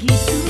begitu